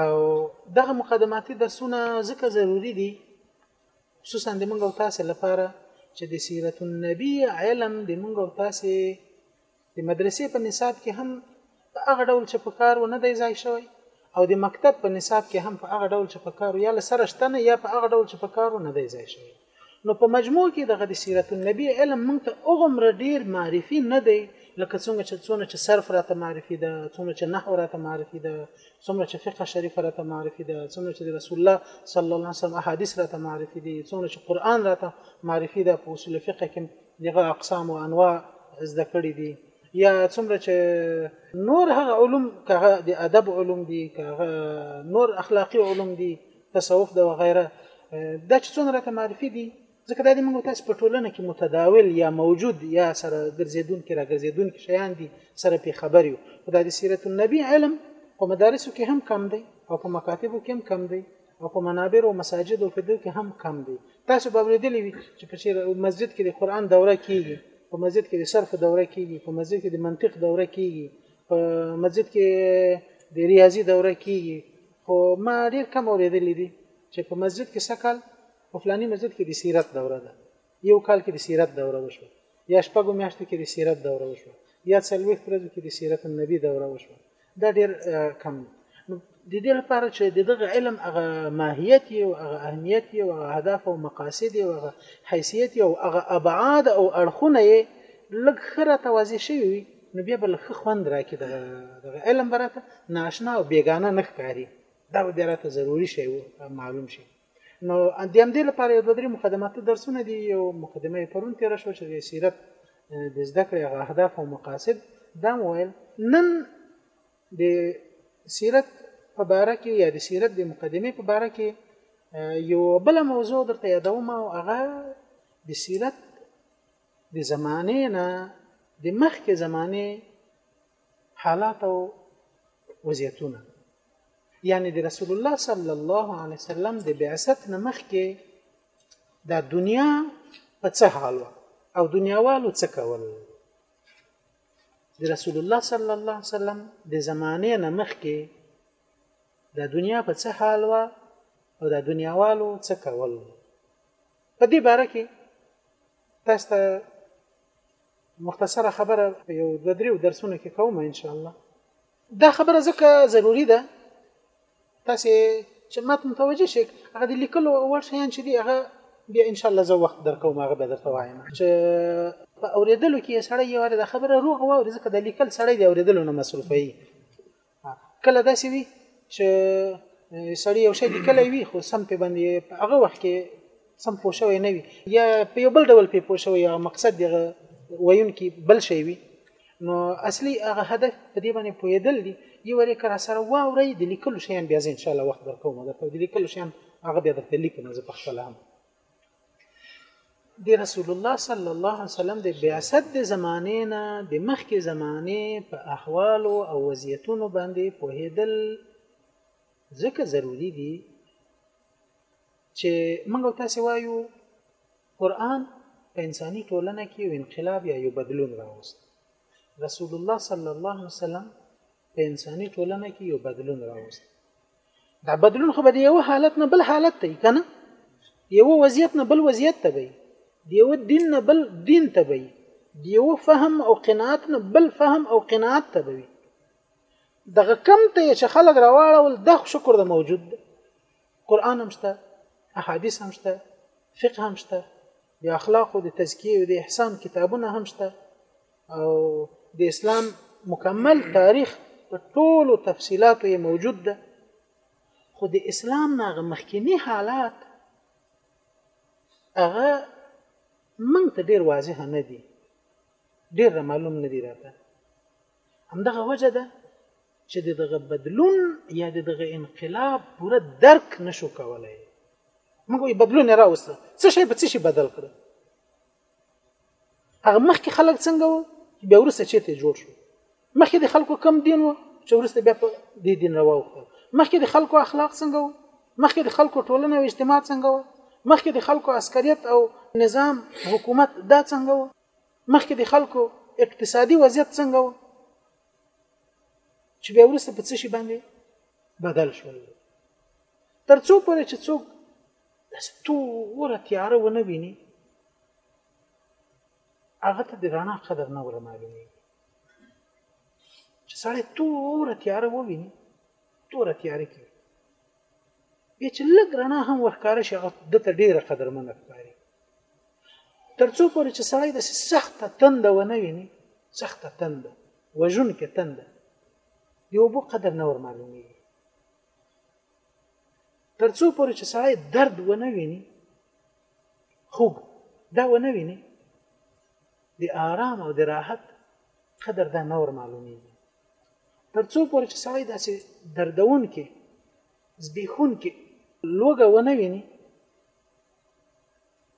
او دغه مقدماتي درسونه ځکه ضروري دي خصوصا د موږ او تاسو لپاره چې د سیرت النبی علم د موږ او تاسو د مدرسې په نصاب کې هم په هغه ډول چې په کار و نه دی ځای شوی او د مکتب په نصاب کې هم په هغه ډول چې په کار یا لسره شته نه یا په هغه ډول چې په کار و نه دی ځای شوی نو په مجموع کي دغه د سیرت النبي علم موږ ته هغومره ډېر معرفي نه دی لکه څنګه چي څونه چي صرف راته معرفي ده، څومره چي نحو راته معرفي ده، څومره چي فقه شریفه راته معرفي ده، څومره چي د رسول الله صلی الله علیه وسلم احادیث راته معرفي دي، څومره چي قرآن راته معرفي ده، په اصول فقه کي مي هغه اقسام او انواع زده کړي دي یا څومره چي نور هغه علوم که هغه د ادب علوم دي که هغه نور اخلاقي علوم دي تصوف ده وغیره دا چې څونه راته معرفي دي ځکه دا د موږ تاسو په ټولنه کې متداول یا موجود یا سره ګرځېدونکي را ګرځېدونکي شیان دي سره په خبر یو خو دا د سیرت النبی علم په مدارسو کې هم کم دی او په مکاتبو کې هم کم دی او په منابر او مساجد او فدو کې هم کم دی تاسو به ورېدلې وي چې په شیر مسجد کې د قران دوره کیږي په مسجد کې د صرف دوره کیږي په مسجد کې د منطق دوره کیږي په مسجد کې د ریاضي دوره کیږي خو ما ډېر کم اورېدلي دي چې په مسجد کې سږکال په فلاني مسجد کې د سیرت دوره ده یو کال کې د سیرت دوره وشوه یا شپږو میاشتو کې د سیرت دوره وشوه یا څلوېښت ورځو کې د سیرت النبي دوره وشوه دا ډېر کم دي نو د دې لپاره چې د دغه علم هغه ماهیت یې او هغه اهمیت یې او هغه اهداف او مقاصد یې او هغه حیثیت یې او هغه ابعاد او اړخونه یې لږ ښه راته واضح شوي وي نو بیا به لږ ښه خوند راکړي دغه دغه علم به راته ناشنا او بېګانه نه ښکاري دا به بیا راته ضروري شی معلوم شي نو د همدې لپاره یو دوه درې مقدماتي درسونه دي یو مقدمه یې پرون تېره شوه چې د سیرت د زده کړې هغه اهداف او مقاصد دا مو ویل نن د سیرت په باره کې یا د سیرت د مقدمې په باره کې یو بل موضوع درته یادوم او هغه د سیرت د زمانې نه د مخکې زمانې حالات او وضعیتونه یعنی د رسول الله صلی الله علیه وسلم د بعثت نه مخکې د دنیا په څه حال و او دنیاوالو څه کول د رسول الله صلی الله علیه وسلم د زمانه نه مخکې د دنیا په څه حال و او د دنیاوالو څه کول په دې باره کې تاسو ته مختصره خبره په یو د دریو درسونو کې کوم ان شاء الله دا خبره ځکه ضروری ده تاسو چې مات متوجه شئ هغه د لیکلو وړ شیان چې دی هغه بیا ان شاء الله زه وخت درکوم هغه به درته وایم چې په اوریدلو کې سړی یو د خبره روغ واوري ځکه د لیکل سړی د اوریدلو نه مصروفوي کله داسې وي چې سړی یو شی لیکلی وي خو سم پې باندې په هغه وخت کې سم پوه شوی نه وي یا په یو بل ډول پې پوه شوی یا مقصد دغه ویونکي بل شی وي نو اصلي هغه هدف په دې باندې پوهېدل دي یو وری که سره واورئ د لیکلو شیان بیا زه انشاءالله وخت درکوم درته د لیکلو شیان هغه بیا درته لیکم زه په خپله هم د رسول الله صلی الله علیه وسلم د بعثت د زمانې نه د مخکې زمانې په احوالو او وضعیتونو باندې پوهېدل ځکه ضروری دي چې موږ تاسو وایو قران په انساني ټولنه کې یو انقلاب یا یو بدلون راوست رسول الله صلی الله علیه وسلم په انساني ټولنه کې یو بدلون راوست دا بدلون خو به د یو حالت نه بل حالت ته کنه یو وضعیت نه بل وضعیت ته به دی یو دین نه بل دین ته به دی یو فهم او قناعت نه بل فهم او قناعت ته به دغه کم ته چې خلک راواړول د شکر د موجود ده قران هم شته احادیث هم شته فقه هم شته د اخلاقو د تزکیې او د احسان کتابونه هم شته او د اسلام مکمل تاریخ په ټولو تفصیلاتو یې موجود ده خو د اسلام نه مخکینی حالات هغه مونږ ته ډیر واضح نه دي ډیر معلوم نه دي راته همدغه وجه ده چې د دغه بدلون یا د دغه انقلاب پوره درک نشو کولای موږ وي بدلون راوسته څه شي په څه شي بدل کړ هغه مخکې خلک څنګه وو بیا ورسته چې ته جوړ شو مخکې د خلکو کم دین وو چې ورسته بیا په دې دین راوخته مخکې د خلکو اخلاق څنګه وو مخکې د خلکو ټولنه او اجتماع څنګه وو مخکې د خلکو عسکریت او نظام حکومت دا څنګه وو مخکې د خلکو اقتصادي وضعیت څنګه و چې بیا وروسته په څه شي باندې بدل شول تر څو پورې چې څوک داسې توره تیاره ونه ویني هغه ته د رڼا قدر نه ور معلومېږي چې سړی توره تیاره وویني توره تیاره کې بیا چې لږ رڼا هم ورښکاره شي هغه ده ته ډېره قدرمنه ښکاري تر څو پورې چې سړی داسې سخته تنده ونه ویني سخته تنده وژونکې تنده د اوبو قدر نه ورمعلومېږي تر څو پورې چې سړی درد ونه ویني خوږ دا ونه ویني د آرام او د راحت قدر دا نه ورمعلومېږي تر څو پورې چې سړی داسې دردونکې زبېښونکې لوږه ونه ویني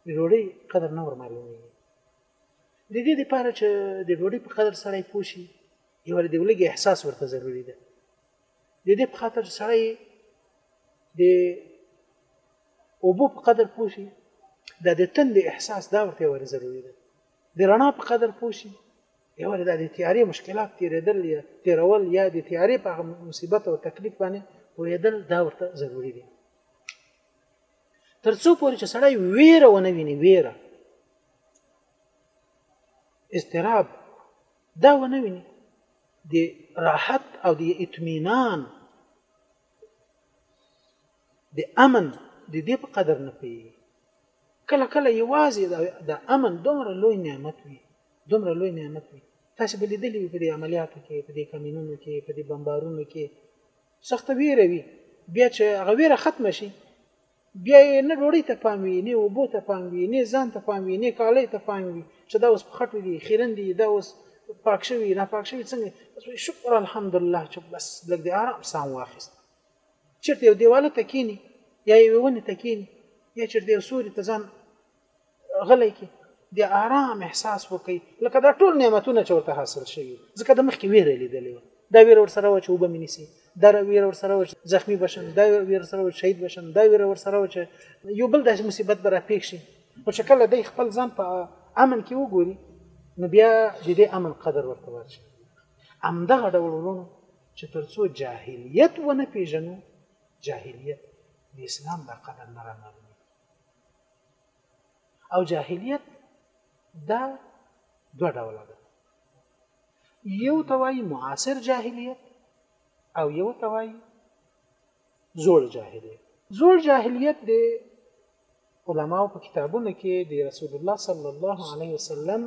د ډوډۍ قدر نه ورمعلومېږي د دې لپاره چې د ډوډۍ په قدر سړی پوه شي یو د ولګي احساس ورته ضروری ده د دې په خاطر سړی د اوبو په قدر پوه شي دا د تند احساس دا ورته ور ضروری ده د رڼا په قدر پوه شي یوازې دا د تیارې مشکلات تیریدل یا تیرول یا د تیارې په هغه مصیبت او تکلیف باندې پوهېدل دا ورته ضروري دي تر څو پورې چې سړی ویره ونه ویني ویره استراب دا ونه ویني د راحت او د اطمینان د امن د دې په قدر نه پوهېږي. کله کله یوازې دا امن دومره لوی نعمت وي، دومره لوی نعمت وي، تاسې به لیدلي وي په دې عملیاتو کې، په دې کمینونو کې، په دې بمبارونو کې سخته وېره وي، بیا چې هغه وېره ختمه شي، بیا یې نه ډوډۍ ته پام وي، نه اوبو ته پام وي، نه ځان ته پام وي، نه کالیو ته پام وي چې دا اوس په خټو دي، خیرن دي، دا اوس پاک شوي، ناپاک شوي، څنګه شکر الحمدالله چې بس لږ دې ارام ساه واخیسته. چېرته یو دېوالو ته کېني یا یوې ونې ته کېني یا چېرته یو سوري ته ځان غلی کړي د آرام احساس وکړي لکه دا ټول نعمتونه چې ورته حاصل شوي ځکه د مخکې ویره لیدلې وه دا ویره ورسره وه چې وبه مې نیسي دا ویره ورسره وه چې زخمي به شم دا ویره ورسره وه چې شهید به شم دا ویره ورسره وه چې یو بل داسې مصیبت به راپېښ شي خو چې کله دی خپل ځان په امن کې وګوري نو بیا د دې امن قدر ورته ورشي همدغه ډول ورونو چې تر څو جاهلیت ونه پیژنو جاهلیت د اسلام دا قدر نه رامعلومي او جاهلیت دا دوه ډوله ده یو ته وایي معاصر جاهلیت او یو ته وایي زوړ جاهلیت زوړ جاهلیت د علماو په کتابونو کې د رسول الله صلی الله علیه وسلم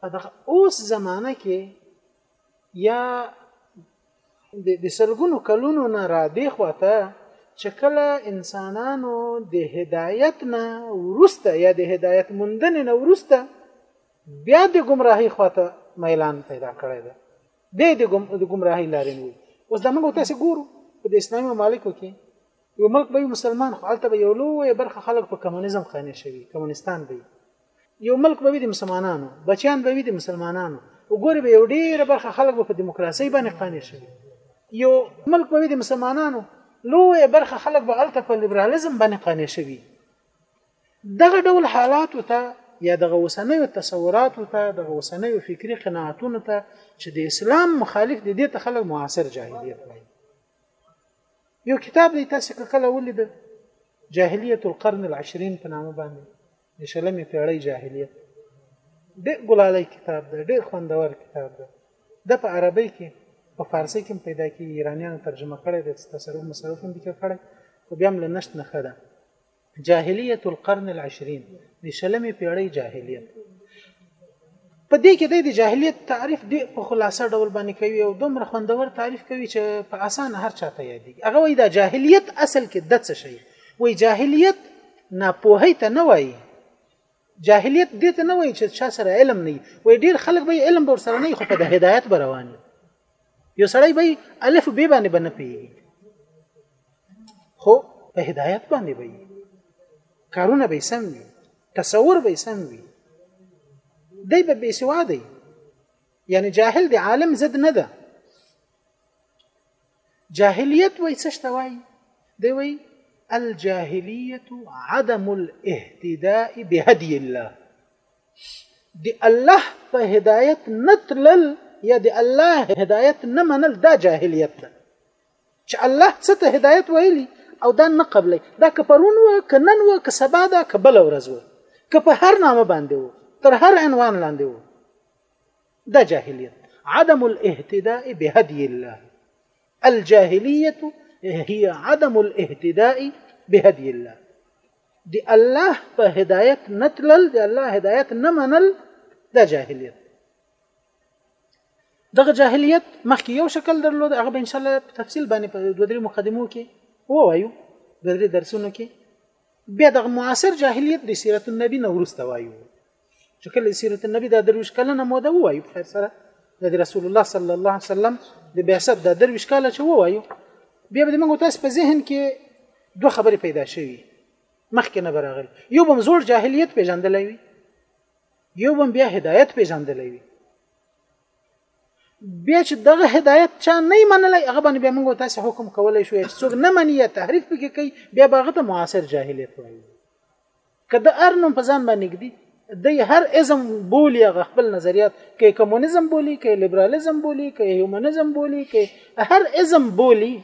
په دغه اوس زمانه کې یا د سلګونو کلونو نه را دی خواته چې کله انسانانو د هدایت نه ورسته یا د هدایت مندنې نه ورسته بیا د گمراهی خواته میلان پیدا کړی دی بیا د گمراهی لارې نیول اوس دا موږ تاسو ګورو په د اسلامي ممالکو کې یو ملک به مسلمان خو هلته به یو لوی برخه خلک په کمونیزم قانع شوي کمونستان به یو ملک به وي د مسلمانانو بچیان به وي د مسلمانانو وګوري به یو ډیره برخه خلک به په دیموکراسي باندې قانع شي یو ملک به وي د مسلمانانو لوی برخه خلک به الته په لیبرالیزم باندې قانع شي دغه ډول حالات ته یا دغه وسنیو تصورات ته دغه وسنیو فکری قناعتونو ته چې د اسلام مخالف دي د خلک معاصر جاهلیت وایي یو کتاب دی تاسو کله ولید جاهلیت القرن العشرین په نامه باندې د شلمې پیړۍ جاهلیت ډېر ګلالی کتاب ده ډېر خوندور کتاب ده د په عربی کې په فارسی کې پیدا کیږي ایرانیانو ترجمه کړی دی چې تصرف مصرف هم ذکر کړی خو بیا هم له نشت نه ښه ده جاهلیت القرن العشرین د شلمې پیړۍ جاهلیت په دې کې د جاهلیت تعریف دی په خلاصه ډول باندې کوي او دومره خوندور تعریف کوي چې په اسانه هر چاته یادېږي هغه وایي دا جاهلیت اصل کې د څه شي وایي جاهلیت ناپوهۍ ته نه وایي جاهلیت دې ته نه وایي چې چا سره علم نه وي ډېر خلک به علم به ورسره نه وي خو په د هدایت به روان وي یو سړی به الف بې باندې به نه پوهېږي خو په هدایت باندې به وي کارونه به یې سم وي تصور به یې سم وي دی به بې سواد دی یعنی جاهل د عالم ضد نه ده جاهلیت وای څه ته وای دی وای الجاهلیت عدم الاهتداء بهدی الله دی الله په هدایت نتلل یا دی الله هدایت نه منل دا جاهلیت ده چې الله څه ته هدایت ویلی او دا نه قبلې دا که پرون و که نن و که سبا دا که بل ورځ و که په هر نامه باندې و تر هر عنوان لاندې و دا جاهليت عدم الاهتداء بهدي الله الجاهلية هي عدم الاهتداء بهدي الله دی الله په هدایت نتلل دی الله هدایت نه منل دا جاهلیت دغه جاهلیت مخکې یو شکل درلود هغه به ان شاء الله په تفصیل باندې په دوه درې مقدمو کې ووایو دوه درې درسونو کې بیا دغه معاصر جاهلیت د سیرت النبی نه ورسته وایو چې کله سیرت النبی دا درویش کلنه موده ووایو په سره د رسول الله صلی الله علیه وسلم د بعثت دا درویش کاله چې ووایو بیا به موږ تاسو په ذهن کې دوه خبرې پیدا شوي مخکې نه براغل یو بم زوړ جاهلیت پیژندلای وي یو بم بیا هدایت پیژندلای وي بیا چې دغه هدایت چا نه منلای هغه باندې بیا موږ تاسو حکم کولای شو چې څوک نه مني یا تحریف پکې کوي بیا باغه ته معاصر جاهلیت وایي که د ار نوم په ځان باندې ږدي دی هر ازم بولی هغه خپل نظریات که کمونیزم بولی که لیبرالیزم بولی که هیومنیزم بولی که هر ازم بولی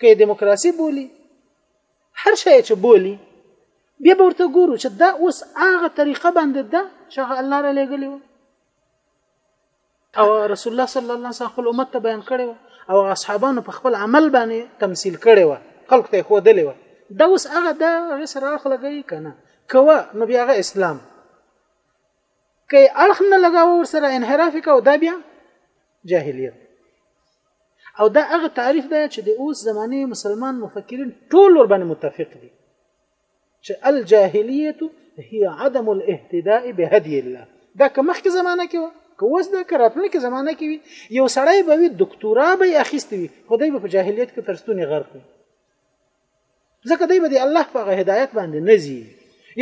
که دیموکراسي بولی هر شی چې بولی بیا به ورته ګورو چې دا اوس هغه طریقه باندې ده چې هغه الله را لېږلی و او رسول الله صلی الله علیه وسلم خپل امت ته بیان کړی او اصحابانو په خپل عمل باندې تمثيل کړی و خلق ته خو دلی و دا اوس هغه دا هغه سره اړخ لګی کنه کوه نو بیا هغه اسلام کې اړخ نه لګاو ور سره انحراف کو دا بیا جاهلیت او دا هغه تعریف دی چې د اوس زمانه مسلمان مفکرین ټول ور باندې متفق دي چې الجاهلیة هی عدم الاهتداء بهدی الله دا که مخکې زمانه کې وه که اوس ده که راتلونکې زمانه کې وي یو سړی به وي دکتورا به یې اخیستې وي خو دی به په جاهلیت کې تر ستونې غرق وي ځکه دی به د الله په هغه هدایت باندې نه ځي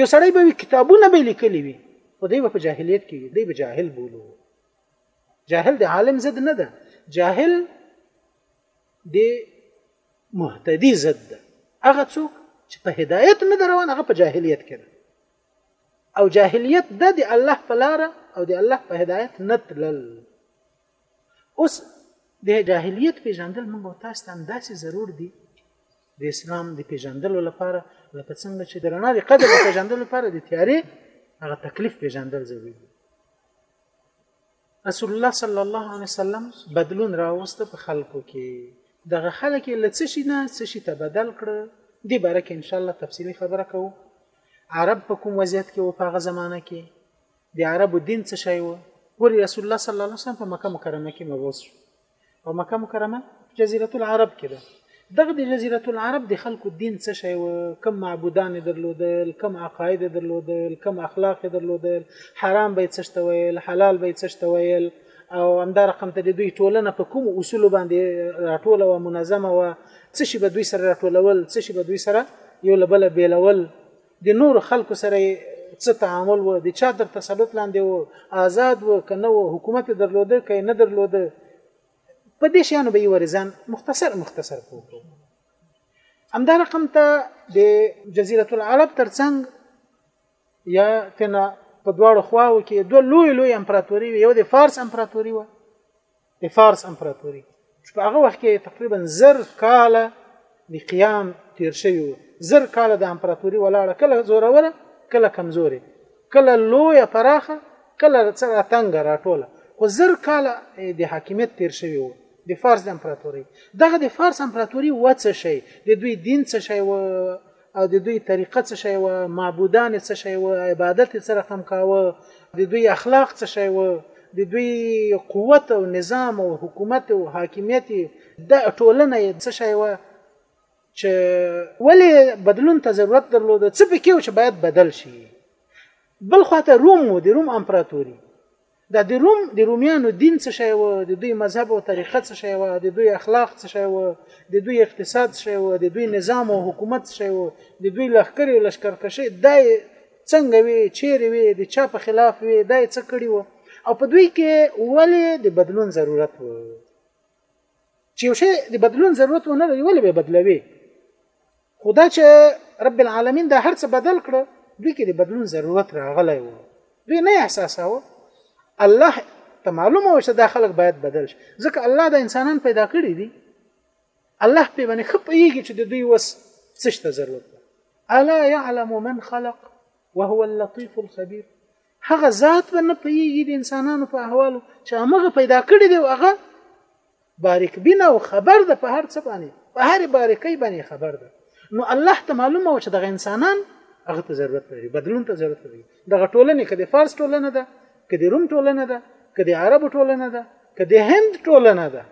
یو سړی به وي کتابونه به لیکلي وي خو دی به په جاهلیت کې وي دی به جاهل بولو جاهل د عالم ضد نه ده جاهل د مهتدي ضد ده هغه څوک چې په هدایت نه روان هغه په جاهلیت کې ده او جاهلیت ده د الله په لار او د الله په هدایت نه تلل اوس د جاهلیت پیژندل موږ تاسو ته داسې ضرور دي د اسلام د پیژندلو لپاره لکه څنګه چې د رڼا د قدر د پیژندلو لپاره د تیارې هغه تکلیف پیژندل ضروري دي رسول الله صلی الله علیه وسلم بدلون راوست په خلکو کې دغه خلک یې له څه شي نه څه شي ته بدل کړه دې باره کې انشاءالله تفصیلي خبره کوو عرب په کوم وضعیت کې و په هغه زمانه کې د عربو دین څه شی و ولی رسول الله صلی الله علیه وسلم په مکه مکرمه کې مبعوث شو په مکه مکرمه په جزیرة العرب کې ده دغه د جزیرة العرب د خلکو دین څه شی و کم معبودان یې درلودل کم عقاید یې درلودل کم اخلاق یې درلودل حرام به یې څه ته ویل حلال به یې څه ته ویل او همدا رقم ته د دوی ټولنه په کوم اصول باندې راټوله و منظمه و څه شي به دوی سره راټولول څه شي به دوی سره یو لبل بیلول د نورو خلکو سره یې څه تعامل و د چا تر تسلط لاندې و آزاد و که نه و حکومت یې درلوده که یې نه درلوده په دې شیانو به یې ورځان مختصر مختصر پوه کړو همدا رقم ته د جزیره العرب ترڅنګ یا تنه په دواړو خواو کې دوه لوی لوی امپراتوري وي یو د فارس امپراتوري و د فارس امپراتوري چې په هغه وخت کې تقریبا زر کاله د قیام تیر شوی و زر کاله د امپراتوري ولاړه کله زوروره کله کمزوري کله لویه پراخه کله سره تنګه راټوله خو زر کاله د حاکمیت تیر شوی و د فارس د امپراتوري دغه د فارس امپراتوري و څه شي د دوی دین څه شي و او د دوی طریقه څه شی وه، معبودان یې څه شی وه، عبادت یې څه رقم کاوه، د دوی اخلاق څه شی وه، د دوی قوت او نظام او حکومت او حاکمیت یې دا ټولنه یې څه شی وه چې ولې بدلون ته ضرورت درلود، څه پکې و چې باید بدل شي. بل خواته روم و، د روم امپراتوري دا د روم د رومیانو دین څه شی و، د دوی مذهب او طریقه څه شی وه، د دوی اخلاق څه شی و، د دوی اقتصاد څه شی و، د دوی نظام او حکومت څه شی و، د دوی لښکرې او لشکرکشۍ دا یې څنګه وې، چېرې وې، د چا په خلاف وې، دا یې څه کړي و او په دوی کې ولې د بدلون ضرورت و. چې یو شی د بدلون ضرورت ونه لري، ولې به یې بدلوې؟ خو دا چې رب العالمین دا هرڅه بدل کړ دوی کې د بدلون ضرورت راغلی و دوی نه احساساوه الله ته معلومه و چې دا خلک باید بدل شي ځکه الله د انسانان پیدا کړي دي الله په باندې خپېږي چې د دوی وس څه ته ضرورت ده الا يعلم من خلق وهو اللطيف الخبير هغه ذات باندې پیږي د انسانانو په احوالو چې هغه پیدا کړی دی او هغه بارک بین او خبر ده په هر څه باندې په هر بارکۍ باندې خبر ده نو الله ته معلومه و چې دغه انسانان هغه ته ضرورت لري بدلون ته ضرورت لري دغه ټولنه کده فارس ټولنه ده کده روم ټولنه ده کده عربو ټولنه ده کده هند ټولنه ده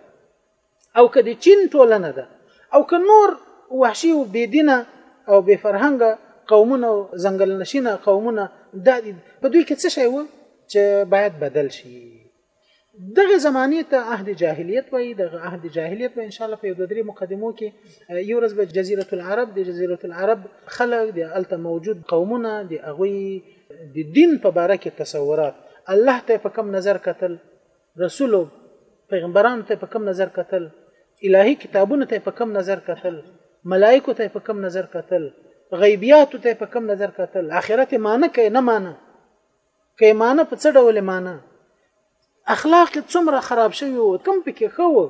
او کده چین ټولنه ده او که نور وحشي او بيدینه او بې فرهنګه قومونه او ځنګل نشینه قومونه د په دوی کې څه شی و چې باید بدل شي دغه زمانه ته عهد جاهلیت وایي دغه عهد جاهلیت به ان شاء الله په یو دوه درې مقدمو کې یو ورځ به جزیره العرب د جزیره العرب خلک د الته موجود قومونه د هغوی د دین په باره کې تصورات الله ته په کوم نظر کتل رسول پیغمبرانو ته په کوم نظر کتل الهي کتابونو ته په کوم نظر کتل ملائکو ته په کوم نظر کتل غیبیات ته په کوم نظر کتل اخرت معنی کوي نه معنی که ایمانه په څه ډول ایمانه اخلاق څومره خراب شوی وو کم پکې خو وو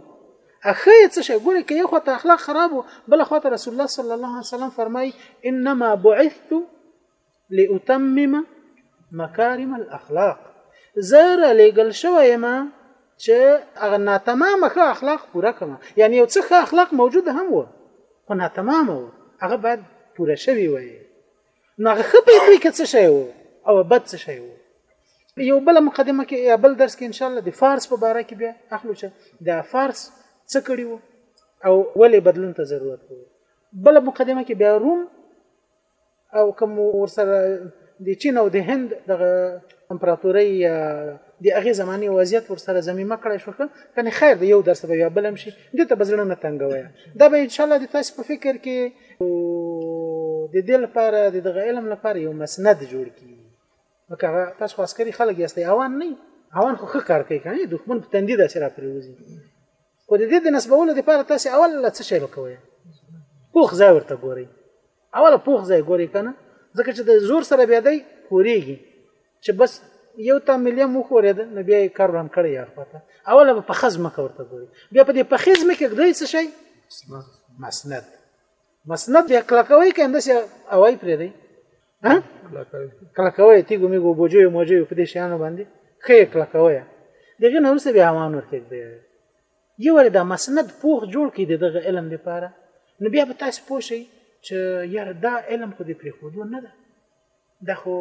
اخه څه شي ګوره کې یو خو ته اخلاق خراب وو بل خو ته رسول الله صلی الله علیه وسلم فرمای انما بعثت لاتمم مکارم الاخلاق زر لګل شوی ما چې هغه ناتمامه ښه اخلاق پوره کړم یعنی یو څه ښه اخلاق موجود هم وو خو ناتمامه وو هغه باید پوره شوی وای نو هغه ښه په دوی کې څه شی وو او بد څه شی وو یو بل مقدمه کې یا بل درس کې ان شاء الله د فارس په باره کې بیا اخلو چې د فارس څه کړی وو او ولې بدلون ته ضرورت وو بل مقدمه کې بیا روم او کوم ورسره د چین او د هند د امپراتوري د هغې زمانې وضعیت ورسره ضمیمه کړای شو ښه کنې خیر د یو درس به بیا بل هم شي دې ته به زړه نه تنګوي دا به انشاءالله د تاسو په فکر کې د دې لپاره د دغه علم لپاره یو مسند جوړ کړي لکه تاسو خو عسکري خلک یاست اوان نه اوان خو ښه کار کوي کنه دښمن په تندې داسې را پریوزي خو د دې د نسبولو لپاره تاسو اول لا څه شی وکوي پوخ ځای ورته ګوري اول پوخ ځای ګوري کنه ځکه چې د زور سره بیا دی پوریږي چې بس یو تا ملي مو خورید نو بیا یې کار وران کړی یا خواته اوله به په خزمه کې ورته ګوري بیا په دې په خزمه کې ګرځي څه شي مسند مسند بیا کلکوي کنده سي اوای پرې دی ها کلکوي تیګو میګو بوجو موجو په دې شانو باندې خې کلکوي دغه نور څه بیا همان ورته دی یو ور دا مسند پوخ جوړ کړي دغه علم لپاره نو بیا به تاسو پوه شئ چې یار دا علم خو دې پرې خودو نه ده دا خو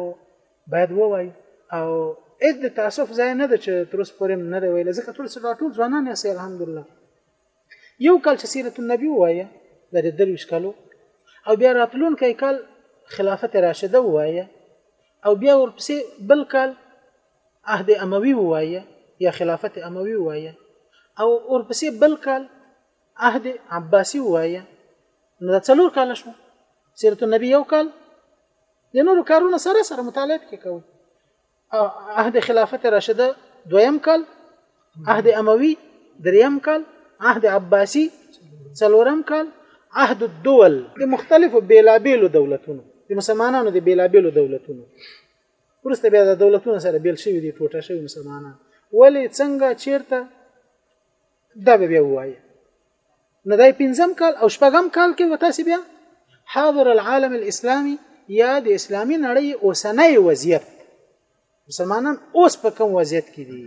باید ووایو او هیڅ د تاسف ځای نه ده چې تر اوسه پورې نه دی ویلی ځکه تر اوسه لا ټول ځوانان یاستئ الحمدلله یو کال چې سیرت النبي ووایه دا د درویشت کالو او بیا راتلونکی کال خلافت راشده ووایه او بیا ورپسې بل کال عهد اموي ووایه یا خلافت اموي ووایه او ورپسې بل کال عهد عباسي ووایه نو دا څلور کاله شو سیرت النبي یو کال د نورو کارونه سره سره مطالعه پکې کوي عهد خلافت راشده دویم کال عهد اموي دریم کال عهد عباسي څلورم کال عهد الدول د مختلفو بیلابیلو دولتونو د مسلمانانو د بیلابیلو دولتونو ورسته بیا د دولتونو سره بیل شوی دي ټوټه شوی مسلمانان ولی څنګه چیرته دا به بیا وایي نو دای پنځم کال او شپږم کال کې وتاسې بیا حاضر العالم الاسلامي یا د اسلامي نړۍ اوسنۍ وضعیت مسلمانان اوس په کوم وضعیت کې دي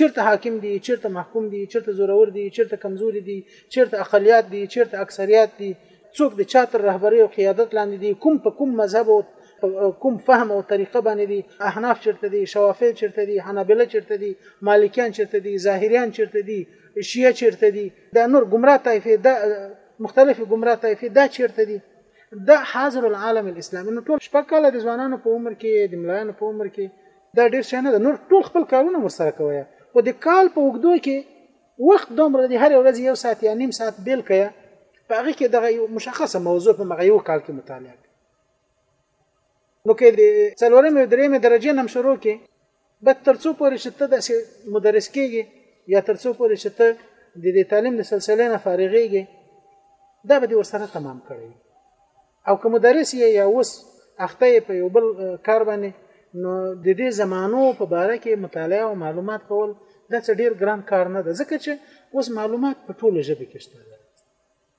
چیرته حاکم دي چیرته محکوم دي چیرته زورور دي چیرته کمزوري دي چیرته اقلیات دي چیرته اکثریات دي څوک د چا تر رهبرۍ او قیادت لاندې دي کوم په کوم مذهب او کوم فهم او طریقه باندې دي احناف چیرته دي شوافی چیرته دي حنابله چیرته دي مالکیان چیرته دي ظاهریان چیرته دي شیعه چیرته دي دا نور ګمراه طایفه دا مختلفې ګمراه طایفه دا چیرته دي دا حاضر العالم الاسلامي نو ټول شپږ کاله د ځوانانو په عمر کې د ملایانو په عمر کې دا ډیر څه نه ده نور ټول خپل کارونه ورسره کوي خو د کال په اوږدو کې وخت دومره د هر ورځ یو ساعت یا نیم ساعت بیل کړئ په هغه کې دغه یو مشخصه موضوع په مغه یو کال کې مطالعه نو کې د څلورمې او درېمې درجې نم شروع کې به ترڅو پورې چې ته داسې مدرس کېږي یا ترڅو پورې چې ته د دې تعلیم د سلسلې نه فارغېږي دا به دې ورسره تمام کړی او که مدرس یې یا اوس اخته یې په یو بل کار باندې نو د دې زمانو په باره کې مطالعه او معلومات کول دا څه ډیر ګران کار نه ده ځکه چې اوس معلومات په ټولو ژبه کې شته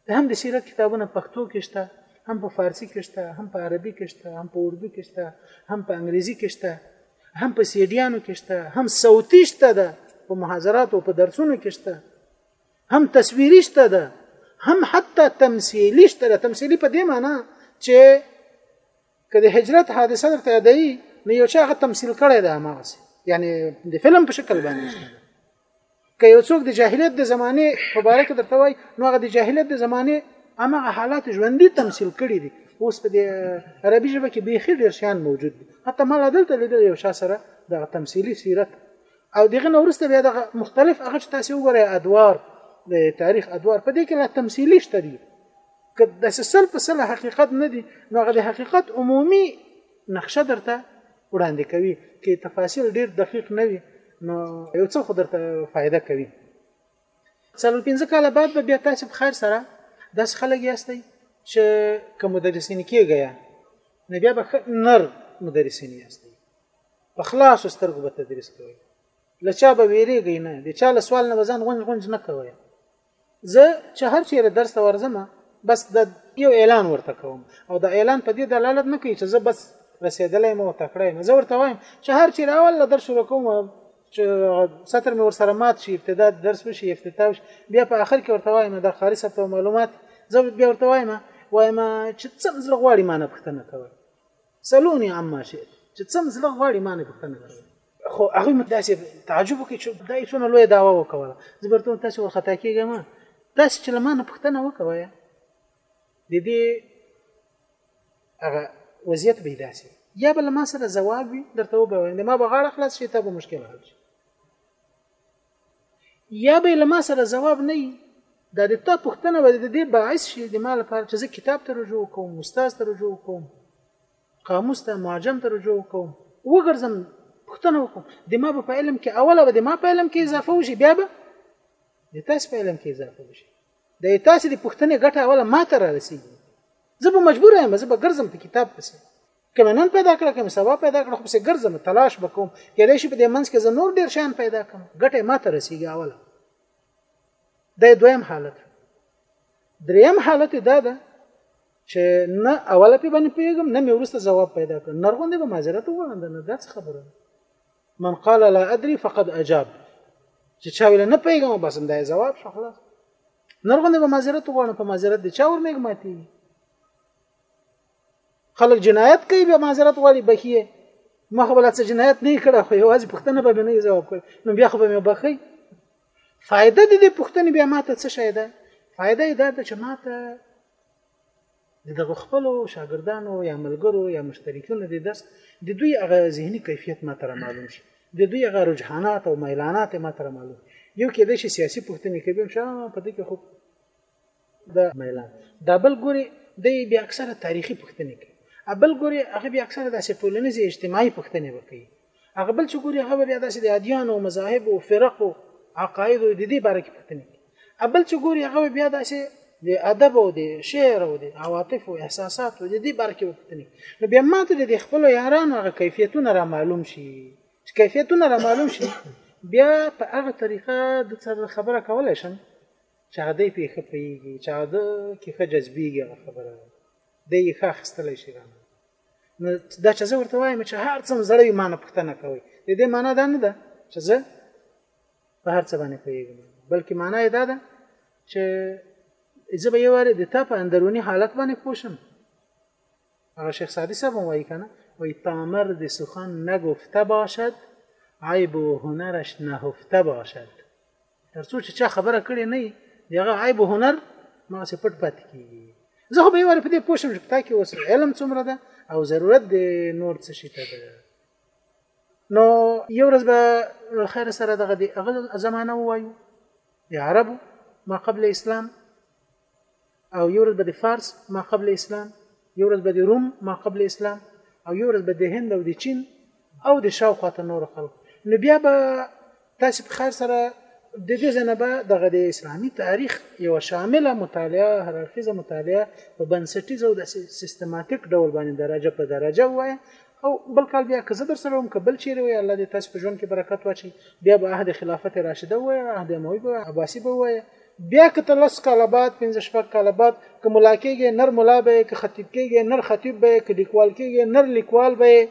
د همدې سیرت کتابونه پښتو کې شته، هم په فارسي کې شته، هم په عربي کې شته، هم په اردو کې شته، هم په انګریزي کې شته، هم په سیډیانو کې شته، هم صوتي شته ده په محاضرات او په درسونو کې شته، هم تصویري شته ده، هم حتی تمثیلی شته ده، تمثیلی په دې معنی چې که د هجرت حادثه درته یادوي نو یو چا هغه تمثیل کړی ده هماغسې یعنې د فلم په شکل باندې شته که یو څوک د جاهلیت د زمانه په باره کې درته وای نو هغه د جاهلیت د زمانه هغه حالات ژوندۍ تمثيل کړي دي اوس په دې عربي ژبه کې بيخي ډېر شان موجود دي حتی ما دلته لیدل یو شا سره د تمثيلي سیرت او دغه نورسته بیا د مختلف هغه چې تاسو وګورئ ادوار د تاریخ ادوار په دې کې لا تمثيلي شته دي که د سل په سل حقیقت نه دي نو هغه د حقیقت عمومي نقشه درته وړاندې کوي کې تفاصیل ډیر دقیق نه وي نو یو څه خو درته فائدہ کوي څلور پنځه کاله بعد به بیا تاسو په خیر سره داس خلک یاستئ چې که مدرسین کېږئ نو بیا به نر مدرسین یاستئ په خلاص سترګو به تدریس کوئ لچا به ویریږئ نه د چا له سوال نه ځان غونج غونج نه کوئ زه چې هر چیرې درس ته ورځم بس د یو اعلان ورته کوم او دا اعلان په دې دلالت نه کوي چې زه بس رسیدلې مو تکړه یم زه ورته وایم چې هر چیرې اول له درس شروع کوم چې سطر مې ورسره مات شي ابتدا درس وشي افتتاح وشي بیا په آخر کې ورته وایم دا قاری صاحب ته معلومات زه بیا ورته وایم وایم چې څه مزله غواړي مانه پښتنه کوي سلوني عما شئت چې څه مزله غواړي مانه پښتنه کوي خو هغه مت داسې تعجب وکړي چې دا یې څونه لوی داوا وکوله زه برته تاسو ورخطا کیږم تاسو چې لمانه پښتنه وکوي د دې هغه وضعیت به داسې یا بل ما سره جواب وي درته وبوایم ما به غاړه خلاص شي ته به مشکل حل شي یا به لما سره جواب نه دا د تا پښتنه به د دې باعث شي د ما لپاره چې زه کتاب ته رجوع کوم استاد ته رجوع کوم قاموس ته معجم ته رجوع وکوم وګرځم پوښتنه وکم د ما په علم کې اوله به د ما په علم کې اضافه وشي بیا به د تاسو په علم کې اضافه وشي د تاسو د پوښتنې ګټه اوله ما ته را رسیږي زه به مجبور یم زه به ګرځم په کتاب پسې کوم نن پیدا کړ کوم سبا پیدا کړ خو پسې ګرځم تلاش وکوم کله شي په دې منځ کې زه نور ډیر شان پیدا کوم ګټه ما ته رسیږي اوله د دویم حالت دریم حالت دا ده چې نه اوله په باندې پیغام نه مې ورسته جواب پیدا کړ نرغوندې به معذرت وغواړم نه دا څه خبره من قال لا ادري فقد اجاب چې چا ویل نه پیغام بس دا جواب شو خلاص نرغوندې به معذرت وغواړم په معذرت دي چا ور میګ ماتي خلک جنایت کوي به معذرت غواړي بخیه ما خو بل څه جنایت نه کړه خو یوازې پښتنه به نه جواب کړ نو بیا خو به مې بخی فائدہ د دې پښتنې بیا ماته څه شي ده فائدہ دا ده چې ماته د دغو خپلو شاګردانو یا ملګرو یا مشترکینو د دست د دوی هغه ذهني کیفیت ما ته معلوم شي د دوی هغه رجحانات او میلانات ما ته معلوم یو کې د سیاسي پوښتنې کوي هم شا په دې کې خو د میلان دا بل ګوري د بیا اکثره تاریخي پوښتنې کوي ابل ګوري هغه بیا اکثره د ټولنیز اجتماعي پوښتنې وکړي هغه بل څوک ګوري هغه به بیا داسې د ادیانو او مذاهبو او فرقو عقایدو د دې باره کې پوښتنې کوي بل څوک ګوري هغه به بیا داسې د ادب او د شعر او د عواطف او احساسات او د دې باره کې پوښتنې نو بیا ماته د خپل یارانو هغه کیفیتونه را معلوم شي چې کیفیتونه را معلوم شي بیا په هغه طریقه د سره خبره کولای شم چې هغه دی پې ښه پوهېږي چې هغه کې ښه جذبېږي هغه خبره دی یې ښه اخیستلی شي رانه نو دا چې زه ورته وایم چې هر څه زړه یې مانه پښتنه کوي د دې معنی دا نه ده چې زه په هر څه باندې پوهیږم بلکې معنی یې دا ده چې زه به یو واره د تا په اندرونی حالت باندې پوښم هغه شیخ سعدی صاحب وایي کنه وایي تامر د سخن نگفته باشد عیب و هنرش نهفته باشد ترڅو چې چا خبره کړې نه وي د هغه عیب او هنر هماغسې پټ پاتې کېږي زه خو به یې وارې په دې پوه شم چې په تا کې اوس علم څومره ده او ضرورت د نور څه شي ته ده نو یو ورځ به خیر سره دغه د هغه زمانه ووایو د عربو ما قبل اسلام او یو ورځ به د فارس ما قبل اسلام، یو ورځ به د روم ما قبل اسلام او یو ورځ به د هند او د چین او د شاوخوا تر نورو خلکو نو بیا به تاسې په خیر سره د دې ځای نه به دغه د اسلامي تاریخ یوه شامله مطالعه هر اړخیزه مطالعه په بنسټیز او داسې سیستماتیک ډول باندې درجه په درجه ووایه او بل کال بیا که زه درسره وم که بل چیرې وئ الله دې تاسې په ژوند کې برکت واچوي بیا به عهد خلافت راشده ووایه عهد اموي به عباسي به ووایه بیا که ته لس کاله بعد پنځه شپږ کاله بعد که ملا کېږې نر ملا به که خطیب کېږې نر خطیب به که لیکوال کېږې نر لیکوال به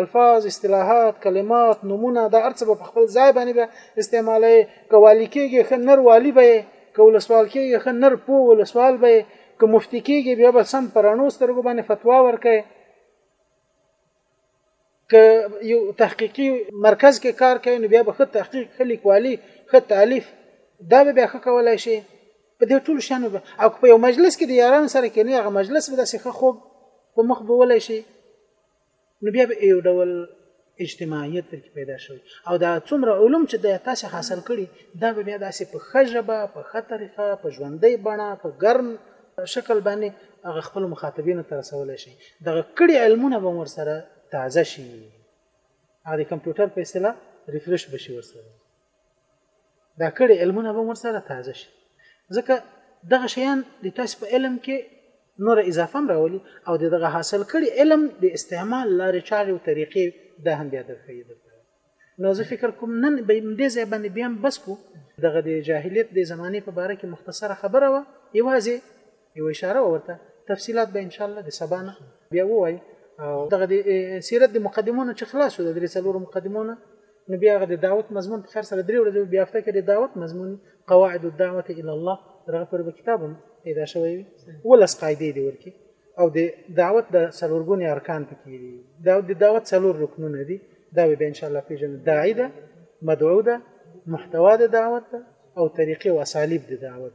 الفاظ اصطلاحات کلمات نمونه دا ارڅ په خپل ځای باندې به استعمالې کوالی کېږي خ نر والی به کول سوال کېږي خ نر پو ول سوال به که مفتی کېږي بیا به سم پرانو سترګو باندې فتوا ورکړي که یو تحقیقي مرکز کې کار کوي نو بیا به خط تحقیق خلی کوالی خط تالیف دا به بیا کولای شي په دې ټول شانو به او په یو مجلس کې د یارانو سره کې نه هغه مجلس به داسې خوب په مخ به ولای شي نو بیا به یو ډول اجتماعیت تر کې پیدا شوی او دا څومره علوم چې د تاسو حاصل کړي دا به بیا داسې په خجبه په خطرخه په ژوندۍ بڼه په ګرم شکل باندې هغه خپل مخاطبینو ته رسول شي دغه کړي علمونه به ور سره تازه شي هغه کمپیوټر په اصطلاح ریفرش بشي ور سره دا کړي علمونه به مر سره تازه شي ځکه دغه شیان د تاسو په علم کې نور اضافه راولي او دغه حاصل کړي علم د استعمال لارې چارې او طریقې دا هم بیا درخې درته نو زه فکر کوم نن به دې ځای باندې بیا بس کو دغه د جاهلیت د زمانه په باره کې مختصره خبره و یوازې یوه اشاره وه ورته تفصیلات به انشاءالله د سبا نه بیا ووایي او دغه د سیرت د مقدمو نه چې خلاص شو د درې څلورو مقدمو نه نو بیا هغه د دعوت مضمون په خیر سره درې ورځې بیا هفته کې د دعوت مضمون قواعد الدعوه الى الله دغه پر کتاب هم پیدا شوی وي ولس قاعده دی ورکی او د دعوت د څلورګونې ارکان پکې دي دا د دعوت څلور رکنونه دي دا به ان شاء الله پیژنو داعی ده مدعو ده محتوا د دعوت ده او طریقې او اسالیب د دعوت